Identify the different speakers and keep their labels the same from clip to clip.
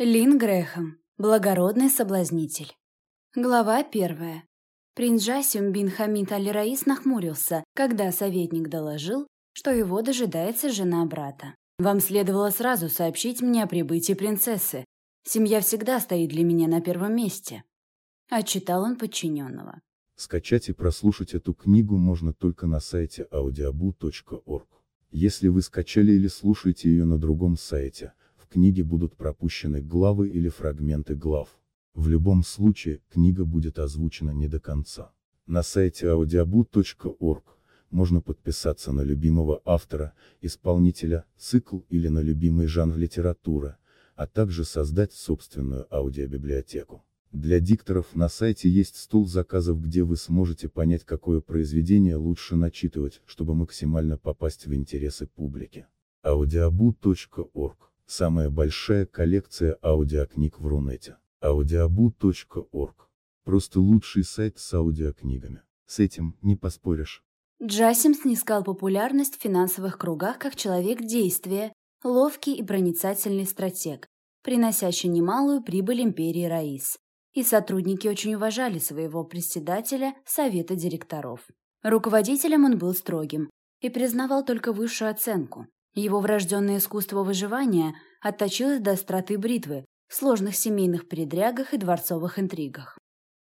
Speaker 1: Лин Грэхэм. Благородный соблазнитель. Глава первая. Принц Джасим бин Хамид Аль-Раис нахмурился, когда советник доложил, что его дожидается жена брата. «Вам следовало сразу сообщить мне о прибытии принцессы. Семья всегда стоит для меня на первом месте», — отчитал он подчиненного.
Speaker 2: Скачать и прослушать эту книгу можно только на сайте audiobu.org. Если вы скачали или слушаете ее на другом сайте, книге будут пропущены главы или фрагменты глав. В любом случае, книга будет озвучена не до конца. На сайте audiobook.org можно подписаться на любимого автора, исполнителя, цикл или на любимый жанр литературы, а также создать собственную аудиобиблиотеку. Для дикторов на сайте есть стол заказов, где вы сможете понять, какое произведение лучше начитывать, чтобы максимально попасть в интересы публики. audiobu.org Самая большая коллекция аудиокниг в Рунете. audiobu.org. Просто лучший сайт с аудиокнигами. С этим не поспоришь.
Speaker 1: Джасим снискал популярность в финансовых кругах как человек действия, ловкий и проницательный стратег, приносящий немалую прибыль империи Раис. И сотрудники очень уважали своего председателя Совета директоров. Руководителем он был строгим и признавал только высшую оценку. Его врожденное искусство выживания отточилось до остроты бритвы в сложных семейных передрягах и дворцовых интригах.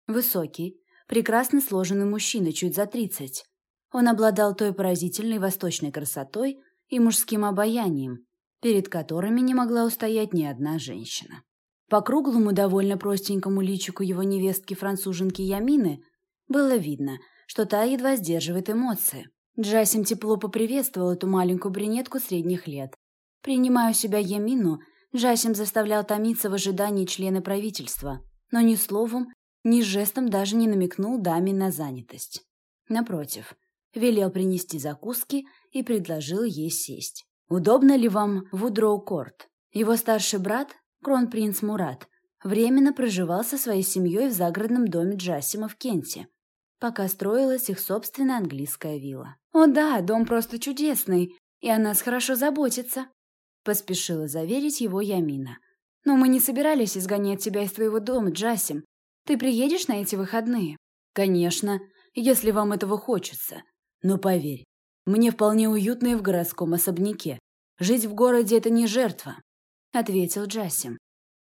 Speaker 1: Высокий, прекрасно сложенный мужчина чуть за тридцать. Он обладал той поразительной восточной красотой и мужским обаянием, перед которыми не могла устоять ни одна женщина. По круглому, довольно простенькому личику его невестки-француженки Ямины было видно, что та едва сдерживает эмоции. Джасим тепло поприветствовал эту маленькую брюнетку средних лет. Принимая у себя Ямину, Джасим заставлял томиться в ожидании члена правительства, но ни словом, ни жестом даже не намекнул даме на занятость. Напротив, велел принести закуски и предложил ей сесть. «Удобно ли вам в Удроу-Корт?» Его старший брат, кронпринц Мурат, временно проживал со своей семьей в загородном доме Джасима в Кенте пока строилась их собственная английская вилла. «О да, дом просто чудесный, и о нас хорошо заботится», — поспешила заверить его Ямина. «Но мы не собирались изгонять тебя из твоего дома, Джасим. Ты приедешь на эти выходные?» «Конечно, если вам этого хочется. Но поверь, мне вполне уютно и в городском особняке. Жить в городе — это не жертва», — ответил Джасим.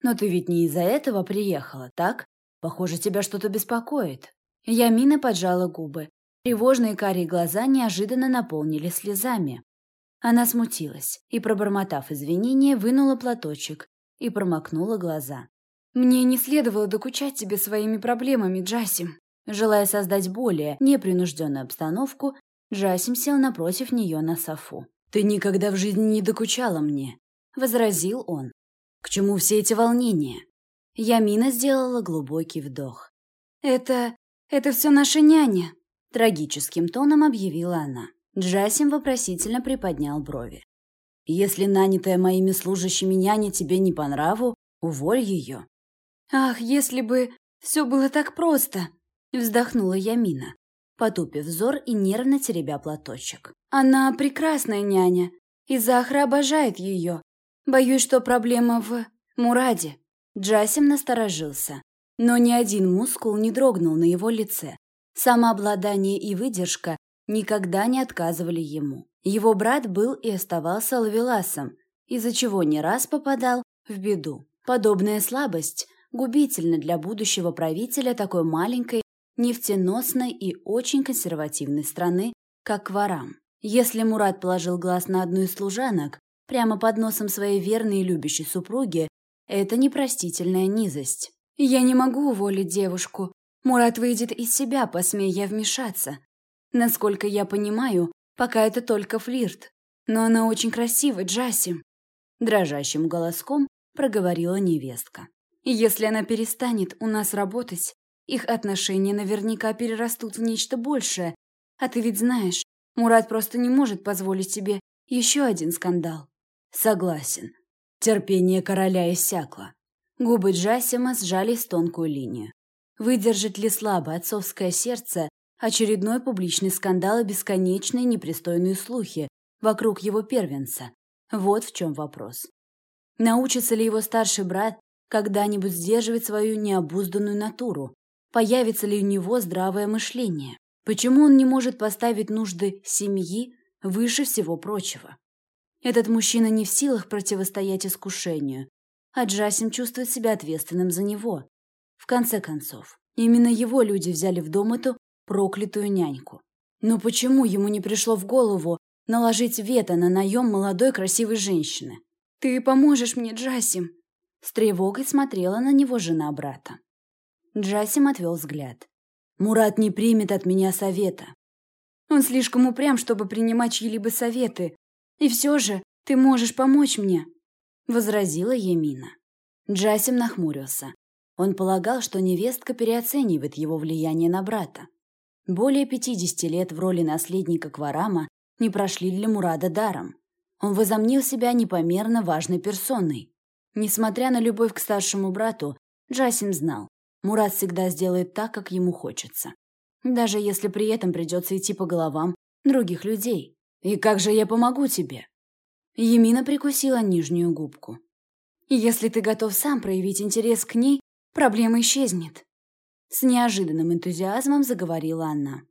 Speaker 1: «Но ты ведь не из-за этого приехала, так? Похоже, тебя что-то беспокоит». Ямина поджала губы. Тревожные карие глаза неожиданно наполнили слезами. Она смутилась и, пробормотав извинения, вынула платочек и промокнула глаза. «Мне не следовало докучать тебе своими проблемами, Джасим». Желая создать более непринужденную обстановку, Джасим сел напротив нее на софу. «Ты никогда в жизни не докучала мне», — возразил он. «К чему все эти волнения?» Ямина сделала глубокий вдох. «Это «Это все наша няня», — трагическим тоном объявила она. Джасим вопросительно приподнял брови. «Если нанятая моими служащими няня тебе не по нраву, уволь ее». «Ах, если бы все было так просто!» — вздохнула Ямина, потупив взор и нервно теребя платочек. «Она прекрасная няня, и Захра обожает ее. Боюсь, что проблема в Мураде». Джасим насторожился но ни один мускул не дрогнул на его лице. Самообладание и выдержка никогда не отказывали ему. Его брат был и оставался лавеласом, из-за чего не раз попадал в беду. Подобная слабость губительна для будущего правителя такой маленькой, нефтеносной и очень консервативной страны, как Кварам. Если Мурат положил глаз на одну из служанок, прямо под носом своей верной и любящей супруги, это непростительная низость. Я не могу уволить девушку. Мурат выйдет из себя, посмея вмешаться. Насколько я понимаю, пока это только флирт. Но она очень красива, Джасим. Дрожащим голоском проговорила невестка. Если она перестанет у нас работать, их отношения наверняка перерастут в нечто большее. А ты ведь знаешь, Мурат просто не может позволить себе еще один скандал. Согласен. Терпение короля иссякло. Губы Джасима сжались тонкую линию. Выдержит ли слабо отцовское сердце очередной публичный скандал и бесконечные непристойные слухи вокруг его первенца? Вот в чем вопрос. Научится ли его старший брат когда-нибудь сдерживать свою необузданную натуру? Появится ли у него здравое мышление? Почему он не может поставить нужды семьи выше всего прочего? Этот мужчина не в силах противостоять искушению, а Джасим чувствует себя ответственным за него. В конце концов, именно его люди взяли в дом эту проклятую няньку. Но почему ему не пришло в голову наложить вето на наем молодой красивой женщины? «Ты поможешь мне, Джасим?» С тревогой смотрела на него жена брата. Джасим отвел взгляд. «Мурат не примет от меня совета. Он слишком упрям, чтобы принимать чьи-либо советы. И все же ты можешь помочь мне», — возразила Емина. Джасим нахмурился. Он полагал, что невестка переоценивает его влияние на брата. Более пятидесяти лет в роли наследника Кварама не прошли для Мурада даром. Он возомнил себя непомерно важной персоной. Несмотря на любовь к старшему брату, Джасим знал, Мурат всегда сделает так, как ему хочется. Даже если при этом придется идти по головам других людей. «И как же я помогу тебе?» Емина прикусила нижнюю губку. «Если ты готов сам проявить интерес к ней, проблема исчезнет». С неожиданным энтузиазмом заговорила она.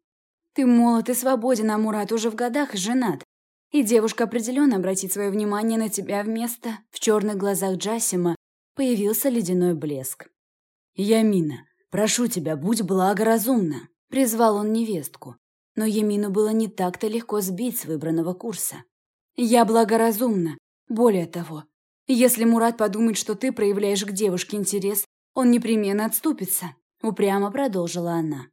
Speaker 1: «Ты молод и свободен, а Мурат уже в годах и женат. И девушка определенно обратит свое внимание на тебя вместо... В черных глазах Джасима появился ледяной блеск. «Ямина, прошу тебя, будь благоразумна!» Призвал он невестку. Но Ямину было не так-то легко сбить с выбранного курса. «Я благоразумна. Более того, если Мурат подумает, что ты проявляешь к девушке интерес, он непременно отступится», — упрямо продолжила она.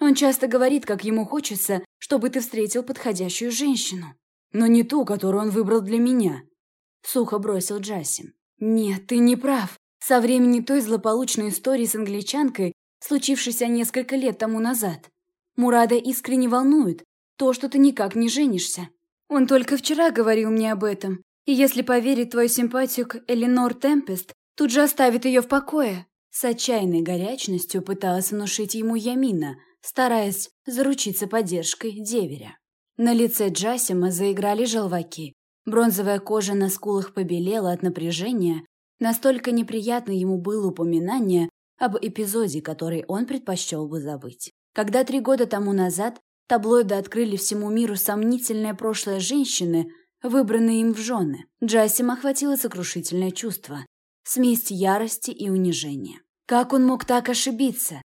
Speaker 1: «Он часто говорит, как ему хочется, чтобы ты встретил подходящую женщину но не ту, которую он выбрал для меня», — сухо бросил Джасим. «Нет, ты не прав. Со времени той злополучной истории с англичанкой, случившейся несколько лет тому назад, Мурада искренне волнует то, что ты никак не женишься. Он только вчера говорил мне об этом, и если поверить твою симпатию к Эленор Темпест, тут же оставит ее в покое». С отчаянной горячностью пыталась внушить ему Ямина, стараясь заручиться поддержкой деверя. На лице Джасима заиграли желваки. Бронзовая кожа на скулах побелела от напряжения. Настолько неприятно ему было упоминание об эпизоде, который он предпочел бы забыть. Когда три года тому назад таблоиды открыли всему миру сомнительное прошлое женщины, выбранной им в жены, Джасим охватило сокрушительное чувство. Смесь ярости и унижения. Как он мог так ошибиться?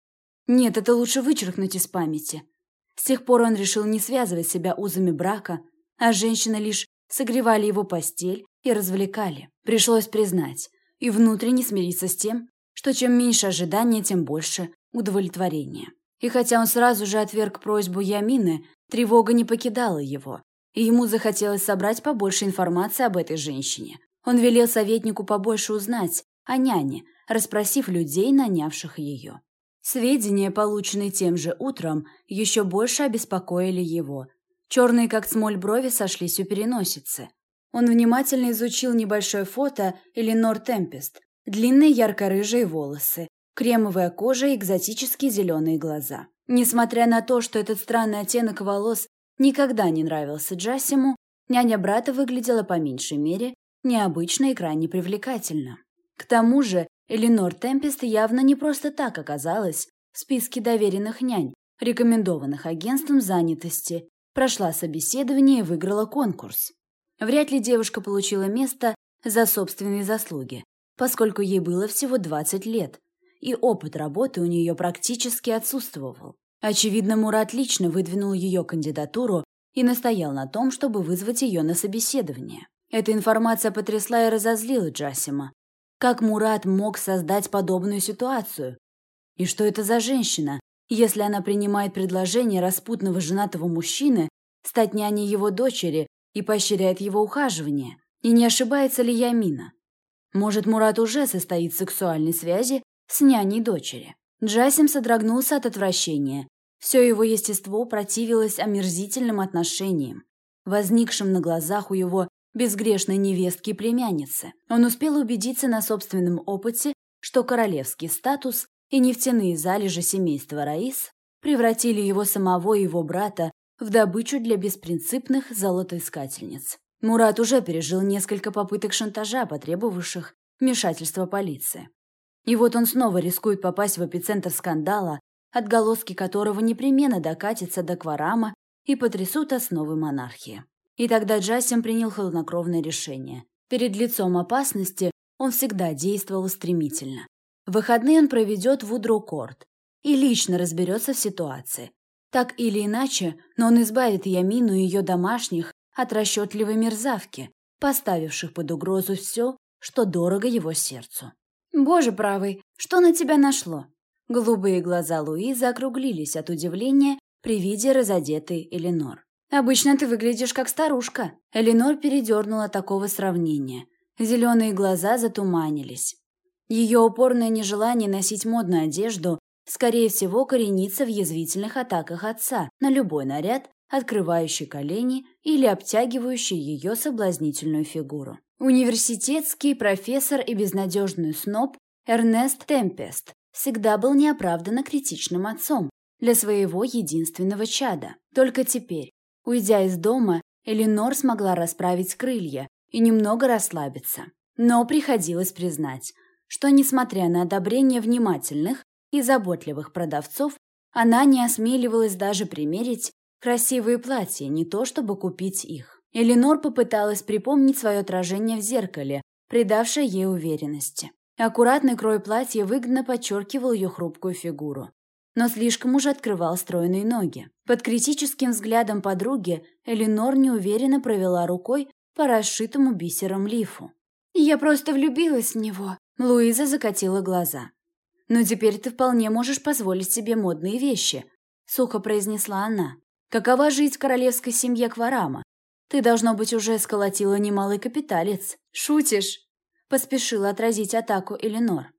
Speaker 1: Нет, это лучше вычеркнуть из памяти. С тех пор он решил не связывать себя узами брака, а женщины лишь согревали его постель и развлекали. Пришлось признать и внутренне смириться с тем, что чем меньше ожидания, тем больше удовлетворения. И хотя он сразу же отверг просьбу Ямины, тревога не покидала его, и ему захотелось собрать побольше информации об этой женщине. Он велел советнику побольше узнать о няне, расспросив людей, нанявших ее. Сведения, полученные тем же утром, еще больше обеспокоили его. Черные, как смоль, брови сошлись у переносицы. Он внимательно изучил небольшое фото Эленор Темпест. Длинные ярко-рыжие волосы, кремовая кожа и экзотические зеленые глаза. Несмотря на то, что этот странный оттенок волос никогда не нравился Джасиму, няня брата выглядела по меньшей мере необычно и крайне привлекательно. К тому же Эленор Темпест явно не просто так оказалась в списке доверенных нянь, рекомендованных агентством занятости, прошла собеседование и выиграла конкурс. Вряд ли девушка получила место за собственные заслуги, поскольку ей было всего 20 лет, и опыт работы у нее практически отсутствовал. Очевидно, Мурат лично выдвинул ее кандидатуру и настоял на том, чтобы вызвать ее на собеседование. Эта информация потрясла и разозлила Джасима, как Мурат мог создать подобную ситуацию? И что это за женщина, если она принимает предложение распутного женатого мужчины стать няней его дочери и поощряет его ухаживание? И не ошибается ли Ямина? Может, Мурат уже состоит в сексуальной связи с няней дочери? Джасим содрогнулся от отвращения. Все его естество противилось омерзительным отношениям, возникшим на глазах у его безгрешной невестки и племянницы. Он успел убедиться на собственном опыте, что королевский статус и нефтяные залежи семейства Раис превратили его самого и его брата в добычу для беспринципных золотоискательниц. Мурат уже пережил несколько попыток шантажа, потребовавших вмешательства полиции. И вот он снова рискует попасть в эпицентр скандала, отголоски которого непременно докатятся до Кварама и потрясут основы монархии. И тогда Джасим принял хладнокровное решение. Перед лицом опасности он всегда действовал стремительно. В выходные он проведет в Удрокорт и лично разберется в ситуации. Так или иначе, но он избавит Ямину и ее домашних от расчетливой мерзавки, поставивших под угрозу все, что дорого его сердцу. «Боже правый, что на тебя нашло?» Голубые глаза Луизы округлились от удивления при виде разодетой Эленор. «Обычно ты выглядишь как старушка». Эленор передернула такого сравнения. Зеленые глаза затуманились. Ее упорное нежелание носить модную одежду, скорее всего, коренится в язвительных атаках отца на любой наряд, открывающий колени или обтягивающий ее соблазнительную фигуру. Университетский профессор и безнадежный сноб Эрнест Темпест всегда был неоправданно критичным отцом для своего единственного чада. Только теперь, уйдя из дома, Эленор смогла расправить крылья и немного расслабиться. Но приходилось признать, что, несмотря на одобрение внимательных и заботливых продавцов, она не осмеливалась даже примерить красивые платья, не то чтобы купить их. Эленор попыталась припомнить свое отражение в зеркале, придавшее ей уверенности. Аккуратный крой платья выгодно подчеркивал ее хрупкую фигуру, но слишком уж открывал стройные ноги. Под критическим взглядом подруги Эленор неуверенно провела рукой по расшитому бисером лифу. «Я просто влюбилась в него», — Луиза закатила глаза. «Но теперь ты вполне можешь позволить себе модные вещи», — сухо произнесла она. «Какова жить в королевской семье Кварама? Ты, должно быть, уже сколотила немалый капиталец. Шутишь?» Поспешила отразить атаку Эленор.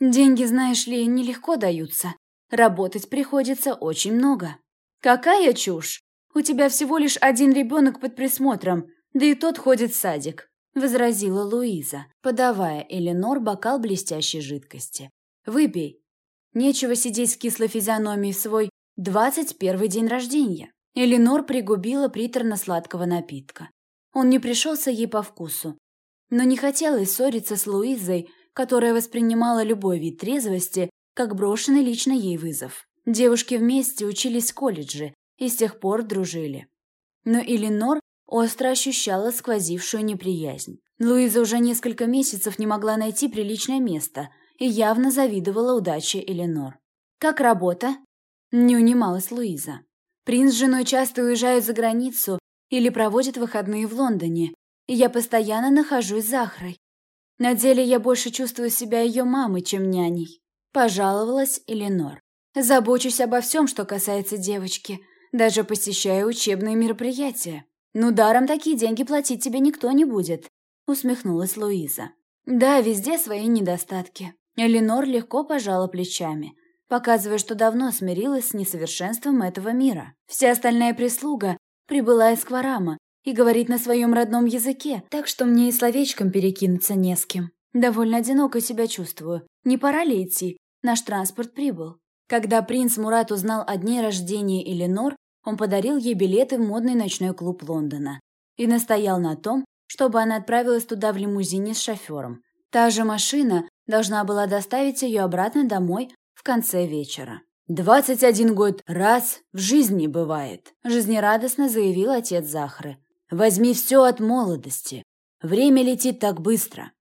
Speaker 1: «Деньги, знаешь ли, нелегко даются. Работать приходится очень много». «Какая чушь! У тебя всего лишь один ребенок под присмотром, да и тот ходит в садик», — возразила Луиза, подавая Эленор бокал блестящей жидкости. «Выпей. Нечего сидеть с кислой физиономией в свой двадцать первый день рождения». Эленор пригубила приторно-сладкого напитка. Он не пришелся ей по вкусу, но не хотелось ссориться с Луизой, которая воспринимала любой вид трезвости как брошенный лично ей вызов. Девушки вместе учились в колледже и с тех пор дружили. Но Эленор остро ощущала сквозившую неприязнь. Луиза уже несколько месяцев не могла найти приличное место и явно завидовала удаче Эленор. «Как работа?» – не унималась Луиза. Принц с женой часто уезжают за границу или проводят выходные в Лондоне, и я постоянно нахожусь с Захрой. На деле я больше чувствую себя ее мамой, чем няней. Пожаловалась Эленор. Забочусь обо всем, что касается девочки, даже посещаю учебные мероприятия. Ну, даром такие деньги платить тебе никто не будет, усмехнулась Луиза. Да, везде свои недостатки. Эленор легко пожала плечами показывая, что давно смирилась с несовершенством этого мира. Вся остальная прислуга прибыла из Кварама и говорит на своем родном языке, так что мне и словечком перекинуться не с кем. Довольно одиноко себя чувствую. Не пора ли идти? Наш транспорт прибыл. Когда принц Мурат узнал о дне рождения Эленор, он подарил ей билеты в модный ночной клуб Лондона и настоял на том, чтобы она отправилась туда в лимузине с шофером. Та же машина должна была доставить ее обратно домой в конце вечера. «Двадцать один год раз в жизни бывает», – жизнерадостно заявил отец Захры. «Возьми все от молодости. Время летит так быстро.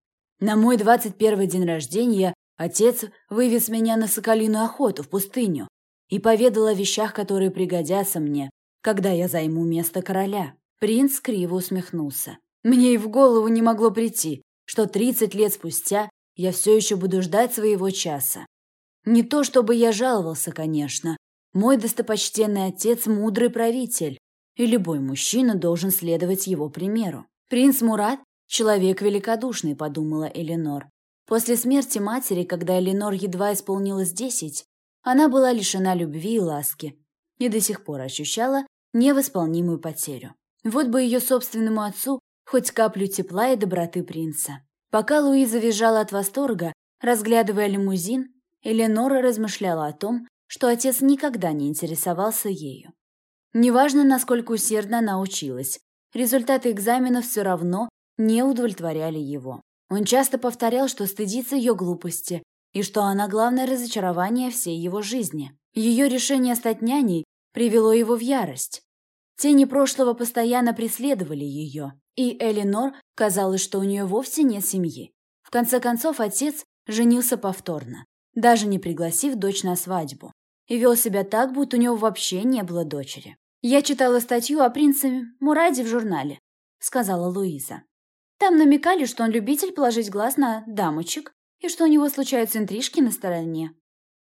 Speaker 1: На мой двадцать первый день рождения отец вывез меня на соколиную охоту в пустыню и поведал о вещах, которые пригодятся мне, когда я займу место короля». Принц криво усмехнулся. «Мне и в голову не могло прийти, что тридцать лет спустя я все еще буду ждать своего часа. Не то чтобы я жаловался, конечно. Мой достопочтенный отец – мудрый правитель, и любой мужчина должен следовать его примеру. Принц Мурат – человек великодушный, подумала Эленор. После смерти матери, когда Эленор едва исполнилось десять, она была лишена любви и ласки и до сих пор ощущала невосполнимую потерю. Вот бы ее собственному отцу хоть каплю тепла и доброты принца. Пока Луиза визжала от восторга, разглядывая лимузин, Эленора размышляла о том, что отец никогда не интересовался ею. Неважно, насколько усердно она училась, результаты экзаменов все равно не удовлетворяли его. Он часто повторял, что стыдится ее глупости и что она главное разочарование всей его жизни. Ее решение стать няней привело его в ярость. Тени прошлого постоянно преследовали ее, и Элинор казалось, что у нее вовсе нет семьи. В конце концов, отец женился повторно, даже не пригласив дочь на свадьбу, и вел себя так, будто у него вообще не было дочери. «Я читала статью о принце Мураде в журнале», — сказала Луиза. Там намекали, что он любитель положить глаз на дамочек и что у него случаются интрижки на стороне.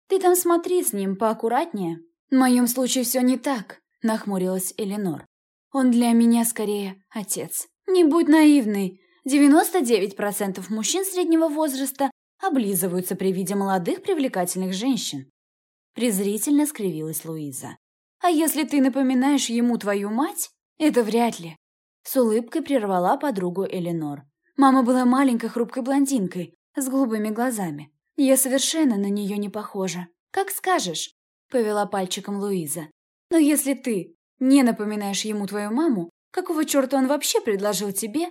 Speaker 1: Ты там смотри с ним поаккуратнее. В моем случае все не так нахмурилась Эленор. Он для меня скорее отец. Не будь наивной. 99% мужчин среднего возраста облизываются при виде молодых привлекательных женщин. Презрительно скривилась Луиза. А если ты напоминаешь ему твою мать, это вряд ли. С улыбкой прервала подругу Эленор. Мама была маленькой хрупкой блондинкой с голубыми глазами. Я совершенно на нее не похожа. Как скажешь, повела пальчиком Луиза. Но если ты не напоминаешь ему твою маму, какого черта он вообще предложил тебе,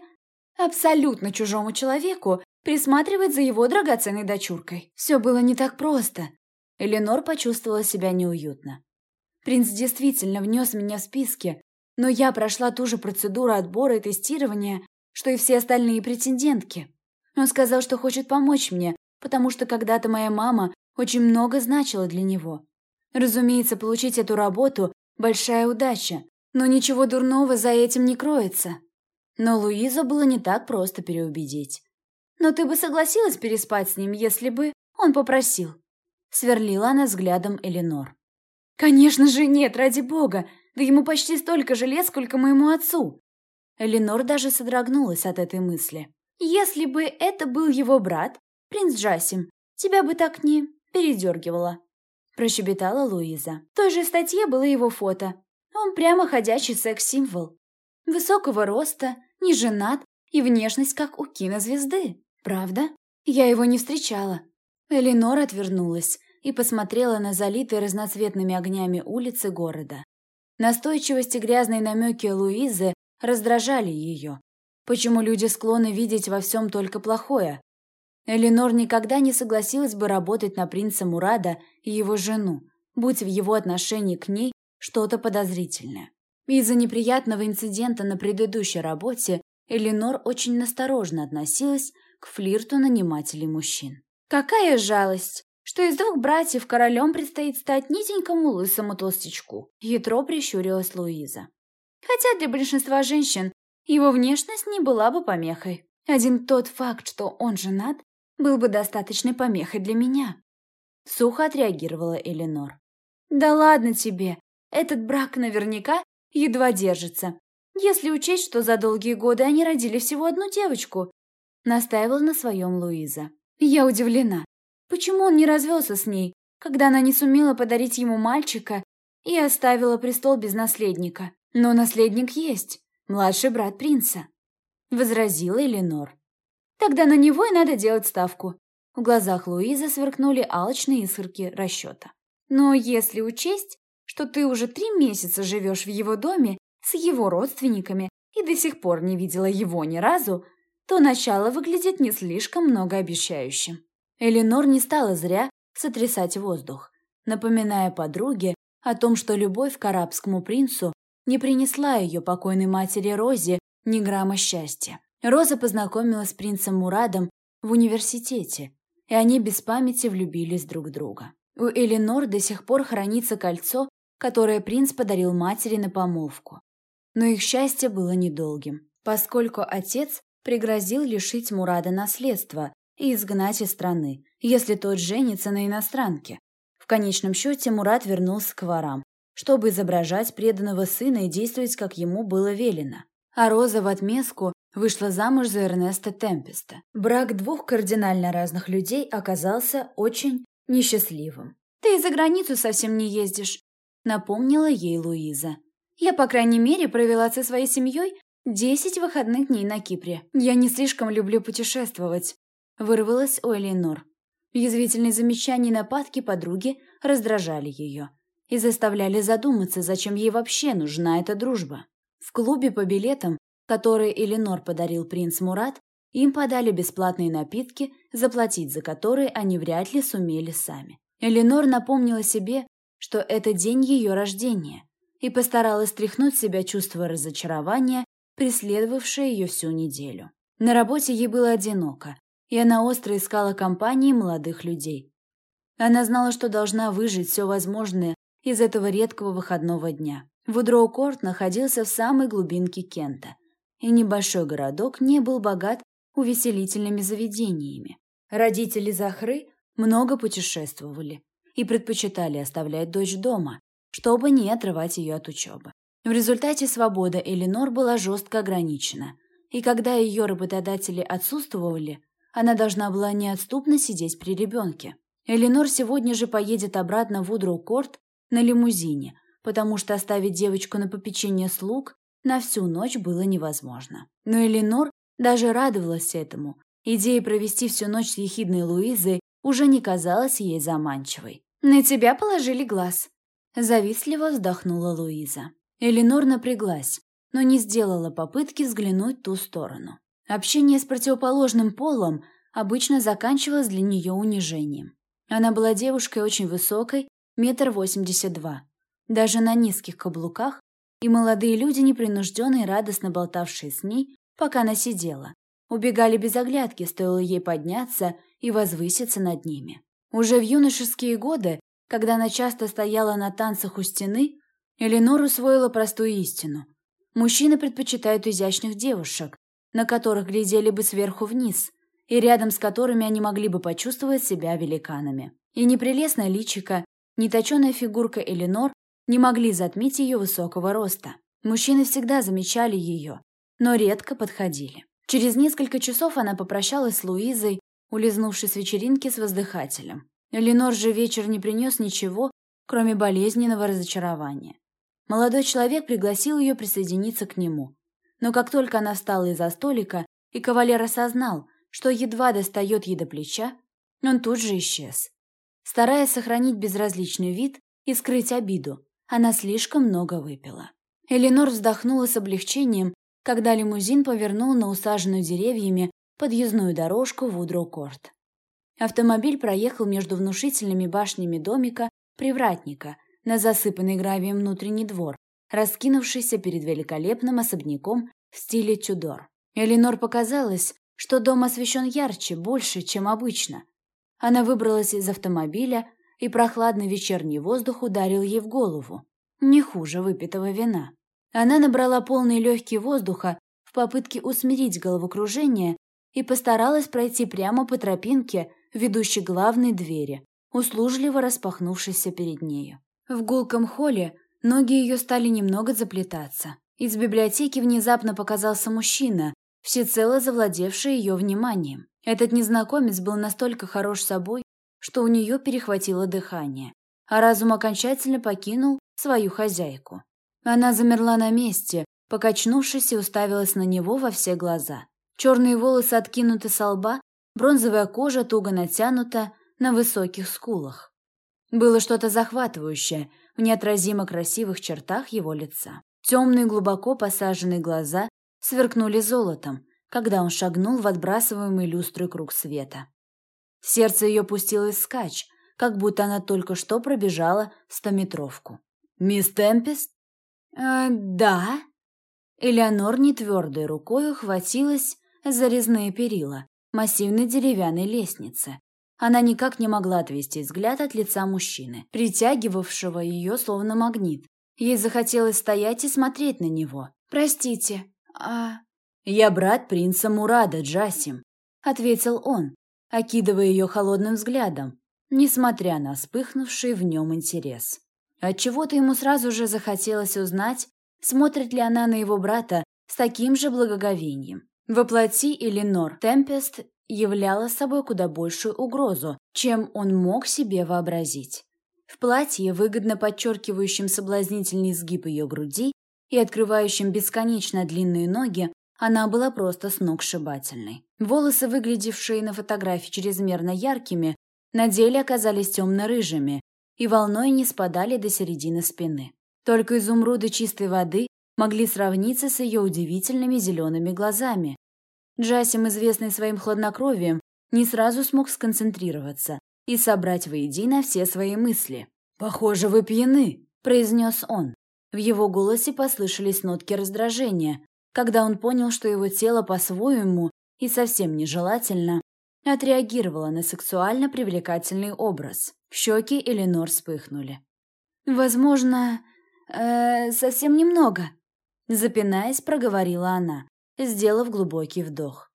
Speaker 1: абсолютно чужому человеку, присматривать за его драгоценной дочуркой? Все было не так просто. Эленор почувствовала себя неуютно. Принц действительно внес меня в списки, но я прошла ту же процедуру отбора и тестирования, что и все остальные претендентки. Он сказал, что хочет помочь мне, потому что когда-то моя мама очень много значила для него. Разумеется, получить эту работу – большая удача, но ничего дурного за этим не кроется. Но Луизу было не так просто переубедить. «Но ты бы согласилась переспать с ним, если бы он попросил?» Сверлила она взглядом Эленор. «Конечно же нет, ради бога! Да ему почти столько же лет, сколько моему отцу!» Эленор даже содрогнулась от этой мысли. «Если бы это был его брат, принц Джасим, тебя бы так не передергивало прощебетала Луиза. В той же статье было его фото. Он прямо ходячий секс-символ. Высокого роста, не женат и внешность как у кинозвезды. Правда? Я его не встречала. Эленор отвернулась и посмотрела на залитые разноцветными огнями улицы города. Настойчивость и грязные намеки Луизы раздражали ее. Почему люди склонны видеть во всем только плохое? Эленор никогда не согласилась бы работать на принца Мурада и его жену, будь в его отношении к ней что-то подозрительное. Из-за неприятного инцидента на предыдущей работе Эленор очень насторожно относилась к флирту нанимателей мужчин. «Какая жалость, что из двух братьев королем предстоит стать низенькому лысому толстячку», хитро прищурилась Луиза. Хотя для большинства женщин его внешность не была бы помехой. Один тот факт, что он женат, был бы достаточной помехой для меня. Сухо отреагировала Эленор. Да ладно тебе, этот брак наверняка едва держится. Если учесть, что за долгие годы они родили всего одну девочку. Настаивала на своем Луиза. Я удивлена. Почему он не развелся с ней, когда она не сумела подарить ему мальчика и оставила престол без наследника? Но наследник есть, младший брат принца. Возразила Эленор. Тогда на него и надо делать ставку. В глазах Луизы сверкнули алчные искорки расчета. Но если учесть, что ты уже три месяца живешь в его доме с его родственниками и до сих пор не видела его ни разу, то начало выглядит не слишком многообещающим. Эленор не стала зря сотрясать воздух, напоминая подруге о том, что любовь к арабскому принцу не принесла ее покойной матери Розе ни грамма счастья. Роза познакомилась с принцем Мурадом в университете, и они без памяти влюбились друг в друга. У Эленор до сих пор хранится кольцо, которое принц подарил матери на помолвку. Но их счастье было недолгим, поскольку отец пригрозил лишить Мурада наследства и изгнать из страны, если тот женится на иностранке. В конечном счете Мурат вернулся к ворам, чтобы изображать преданного сына и действовать, как ему было велено. А Роза в отместку вышла замуж за Эрнеста Темпеста. Брак двух кардинально разных людей оказался очень несчастливым. «Ты и за границу совсем не ездишь», — напомнила ей Луиза. «Я, по крайней мере, провела со своей семьей десять выходных дней на Кипре. Я не слишком люблю путешествовать», — вырвалась у Элинор. Язвительные замечания и нападки подруги раздражали ее и заставляли задуматься, зачем ей вообще нужна эта дружба. В клубе по билетам, которые Эленор подарил принц Мурат, им подали бесплатные напитки, заплатить за которые они вряд ли сумели сами. Эленор напомнила себе, что это день ее рождения, и постаралась стряхнуть с себя чувство разочарования, преследовавшее ее всю неделю. На работе ей было одиноко, и она остро искала компании молодых людей. Она знала, что должна выжить все возможное из этого редкого выходного дня. Вудроу-Корт находился в самой глубинке Кента, и небольшой городок не был богат увеселительными заведениями. Родители Захры много путешествовали и предпочитали оставлять дочь дома, чтобы не отрывать ее от учебы. В результате свобода Эленор была жестко ограничена, и когда ее работодатели отсутствовали, она должна была неотступно сидеть при ребенке. Эленор сегодня же поедет обратно в Удроу-Корт на лимузине, потому что оставить девочку на попечение слуг на всю ночь было невозможно. Но Эленор даже радовалась этому. Идея провести всю ночь с ехидной Луизой уже не казалась ей заманчивой. «На тебя положили глаз», — завистливо вздохнула Луиза. Эленор напряглась, но не сделала попытки взглянуть в ту сторону. Общение с противоположным полом обычно заканчивалось для нее унижением. Она была девушкой очень высокой, метр восемьдесят два. Даже на низких каблуках, и молодые люди, непринужденные радостно болтавшие с ней, пока она сидела. Убегали без оглядки, стоило ей подняться и возвыситься над ними. Уже в юношеские годы, когда она часто стояла на танцах у стены, Эленор усвоила простую истину. Мужчины предпочитают изящных девушек, на которых глядели бы сверху вниз, и рядом с которыми они могли бы почувствовать себя великанами. И ни прелестная личика, точеная фигурка Эленор не могли затмить ее высокого роста. Мужчины всегда замечали ее, но редко подходили. Через несколько часов она попрощалась с Луизой, улизнувшей с вечеринки с воздыхателем. Эленор же вечер не принес ничего, кроме болезненного разочарования. Молодой человек пригласил ее присоединиться к нему. Но как только она встала из-за столика, и кавалер осознал, что едва достает ей до плеча, он тут же исчез. Стараясь сохранить безразличный вид и скрыть обиду, она слишком много выпила. Эленор вздохнула с облегчением когда лимузин повернул на усаженную деревьями подъездную дорожку в Удроу-Корт. Автомобиль проехал между внушительными башнями домика привратника на засыпанный гравием внутренний двор, раскинувшийся перед великолепным особняком в стиле Тюдор. Эленор показалось, что дом освещен ярче, больше, чем обычно. Она выбралась из автомобиля, и прохладный вечерний воздух ударил ей в голову. Не хуже выпитого вина. Она набрала полные легкие воздуха в попытке усмирить головокружение и постаралась пройти прямо по тропинке, ведущей к главной двери, услужливо распахнувшейся перед нею. В гулком холле ноги ее стали немного заплетаться. Из библиотеки внезапно показался мужчина, всецело завладевший ее вниманием. Этот незнакомец был настолько хорош собой, что у нее перехватило дыхание, а разум окончательно покинул свою хозяйку. Она замерла на месте, покачнувшись и уставилась на него во все глаза. Черные волосы откинуты со лба, бронзовая кожа туго натянута на высоких скулах. Было что-то захватывающее в неотразимо красивых чертах его лица. Темные глубоко посаженные глаза сверкнули золотом, когда он шагнул в отбрасываемый люстрой круг света. Сердце ее пустилось скач, как будто она только что пробежала стометровку. «Мисс Темпест?» «Э, да». Элеонор нетвердой рукой ухватилась за резные перила массивной деревянной лестницы. Она никак не могла отвести взгляд от лица мужчины, притягивавшего ее словно магнит. Ей захотелось стоять и смотреть на него. «Простите, а...» «Я брат принца Мурада, Джасим», — ответил он, окидывая ее холодным взглядом, несмотря на вспыхнувший в нем интерес. Отчего-то ему сразу же захотелось узнать, смотрит ли она на его брата с таким же благоговением. Воплоти Эленор Темпест являла собой куда большую угрозу, чем он мог себе вообразить. В платье, выгодно подчеркивающем соблазнительный сгиб ее груди и открывающем бесконечно длинные ноги, она была просто сногсшибательной. Волосы, выглядевшие на фотографии чрезмерно яркими, на деле оказались темно-рыжими, и волной не спадали до середины спины. Только изумруды чистой воды могли сравниться с ее удивительными зелеными глазами. Джасим, известный своим хладнокровием, не сразу смог сконцентрироваться и собрать воедино все свои мысли. «Похоже, вы пьяны», – произнес он. В его голосе послышались нотки раздражения, когда он понял, что его тело по-своему и совсем нежелательно отреагировало на сексуально привлекательный образ. Щеки Эленор вспыхнули. «Возможно, э, совсем немного», – запинаясь, проговорила она, сделав глубокий вдох.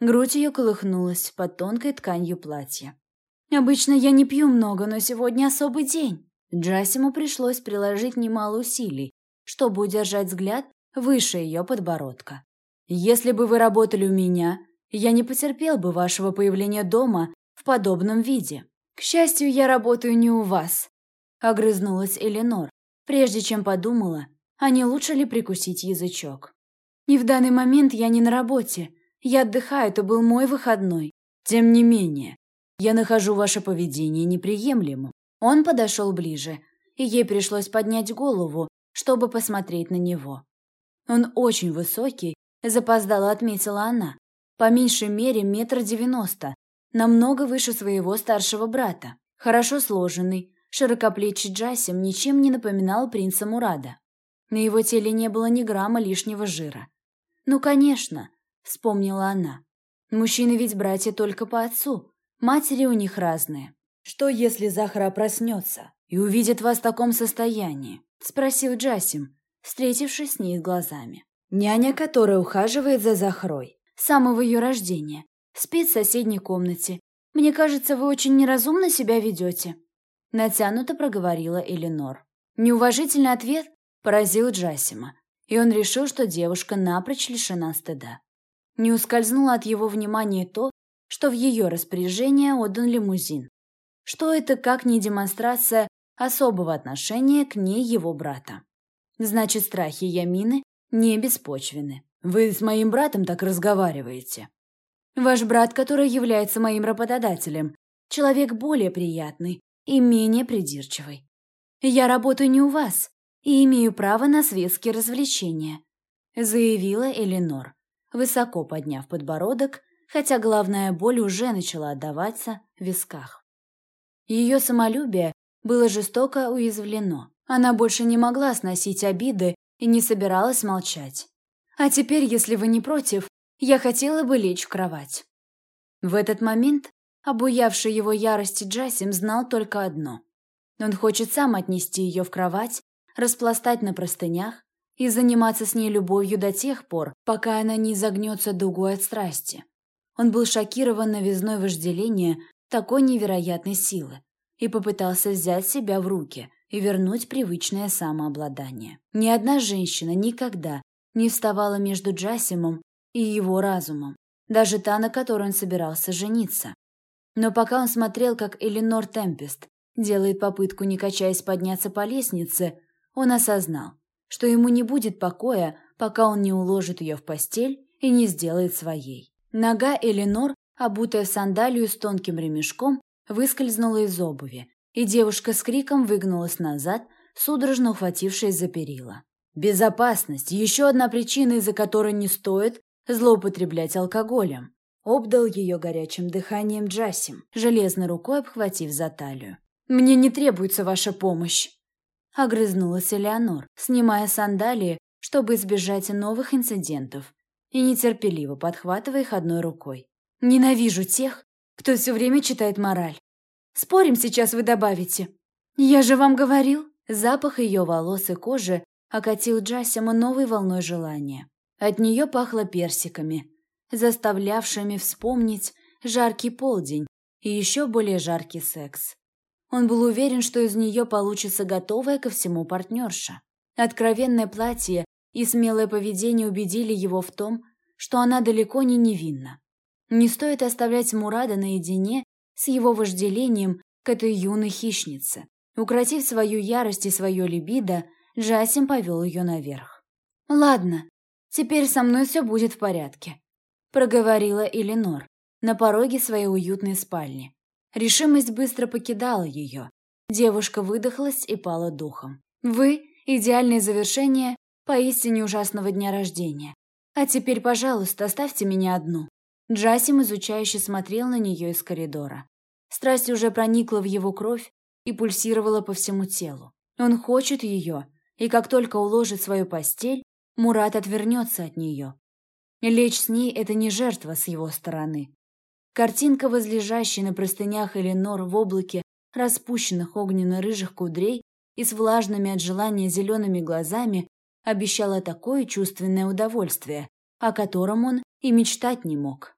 Speaker 1: Грудь ее колыхнулась под тонкой тканью платья. «Обычно я не пью много, но сегодня особый день». Джасиму пришлось приложить немало усилий, чтобы удержать взгляд выше ее подбородка. «Если бы вы работали у меня, я не потерпел бы вашего появления дома в подобном виде. К счастью, я работаю не у вас», — огрызнулась Эленор, прежде чем подумала, а не лучше ли прикусить язычок. «И в данный момент я не на работе. Я отдыхаю, это был мой выходной. Тем не менее, я нахожу ваше поведение неприемлемым». Он подошел ближе, и ей пришлось поднять голову, чтобы посмотреть на него. Он очень высокий, запоздало отметила она. По меньшей мере метр девяносто, намного выше своего старшего брата. Хорошо сложенный, широкоплечий Джасим ничем не напоминал принца Мурада. На его теле не было ни грамма лишнего жира. «Ну, конечно», — вспомнила она. «Мужчины ведь братья только по отцу, матери у них разные». «Что, если Захара проснется и увидит вас в таком состоянии?» — спросил Джасим, встретившись с ней глазами. Няня, которая ухаживает за Захрой, с самого ее рождения, спит в соседней комнате. Мне кажется, вы очень неразумно себя ведете. Натянуто проговорила Эленор. Неуважительный ответ поразил Джасима, и он решил, что девушка напрочь лишена стыда. Не ускользнуло от его внимания то, что в ее распоряжение отдан лимузин. Что это как не демонстрация особого отношения к ней его брата. Значит, страхи Ямины не беспочвены. Вы с моим братом так разговариваете. Ваш брат, который является моим работодателем, человек более приятный и менее придирчивый. Я работаю не у вас и имею право на светские развлечения, заявила Эленор, высоко подняв подбородок, хотя головная боль уже начала отдаваться в висках. Ее самолюбие было жестоко уязвлено. Она больше не могла сносить обиды и не собиралась молчать. «А теперь, если вы не против, я хотела бы лечь в кровать». В этот момент обуявший его ярости Джасим знал только одно. Он хочет сам отнести ее в кровать, распластать на простынях и заниматься с ней любовью до тех пор, пока она не загнется дугой от страсти. Он был шокирован новизной вожделения такой невероятной силы и попытался взять себя в руки и вернуть привычное самообладание. Ни одна женщина никогда не вставала между Джасимом и его разумом, даже та, на которой он собирался жениться. Но пока он смотрел, как Эленор Темпест делает попытку, не качаясь, подняться по лестнице, он осознал, что ему не будет покоя, пока он не уложит ее в постель и не сделает своей. Нога Эленор, обутая в сандалию с тонким ремешком, выскользнула из обуви, и девушка с криком выгнулась назад, судорожно ухватившись за перила. Безопасность – еще одна причина, из-за которой не стоит злоупотреблять алкоголем. Обдал ее горячим дыханием Джасим, железной рукой обхватив за талию. «Мне не требуется ваша помощь!» Огрызнулась Элеонор, снимая сандалии, чтобы избежать новых инцидентов, и нетерпеливо подхватывая их одной рукой. «Ненавижу тех, кто все время читает мораль. Спорим, сейчас вы добавите. Я же вам говорил. Запах ее волос и кожи окатил Джасима новой волной желания. От нее пахло персиками, заставлявшими вспомнить жаркий полдень и еще более жаркий секс. Он был уверен, что из нее получится готовая ко всему партнерша. Откровенное платье и смелое поведение убедили его в том, что она далеко не невинна. Не стоит оставлять Мурада наедине с его вожделением к этой юной хищнице. Укротив свою ярость и свое либидо, Джасим повел ее наверх. «Ладно, теперь со мной все будет в порядке», — проговорила Эленор на пороге своей уютной спальни. Решимость быстро покидала ее. Девушка выдохлась и пала духом. «Вы — идеальное завершение Поистине ужасного дня рождения. А теперь, пожалуйста, оставьте меня одну. Джасим изучающе смотрел на нее из коридора. Страсть уже проникла в его кровь и пульсировала по всему телу. Он хочет ее, и как только уложит свою постель, Мурат отвернется от нее. Лечь с ней – это не жертва с его стороны. Картинка, возлежащей на простынях Эленор в облаке распущенных огненно-рыжих кудрей и с влажными от желания зелеными глазами, обещала такое чувственное удовольствие, о котором он и мечтать не мог.